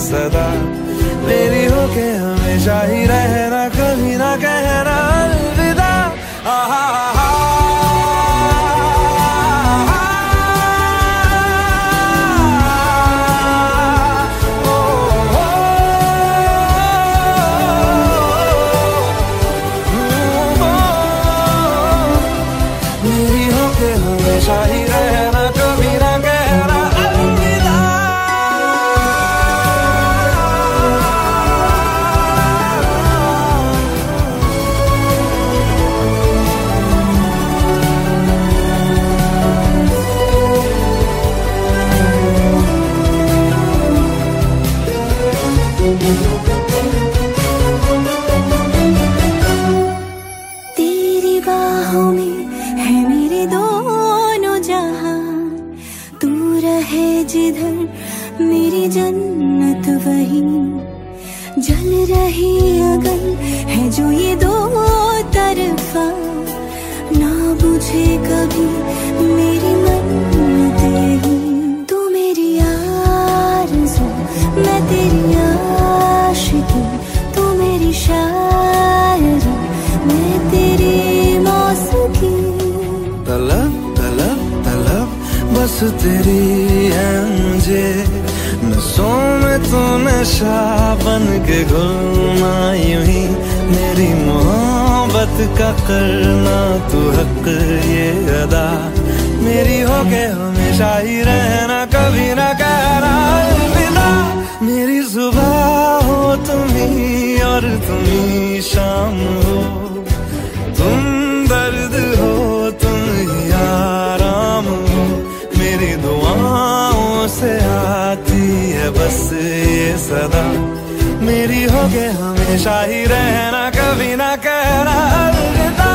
सदा। मेरी होके हमेशा ही रहना कभी ना कहना। बाहों में है मेरे दोनों जहाँ। तू रहे जिधर, मेरी जन्नत वही। जल रही अगर है जो ये दो तरफा, ना बुझे कभी मेरी तेरी है मुझे नसों में तो नशा बन के घुलना यूँ ही। मेरी मोहब्बत का करना तू हक ये अदा। मेरी हो के हमेशा ही रहना, कभी ना बस ये सदा। मेरी हो गए हमेशा ही रहना कभी ना कहना अलविदा।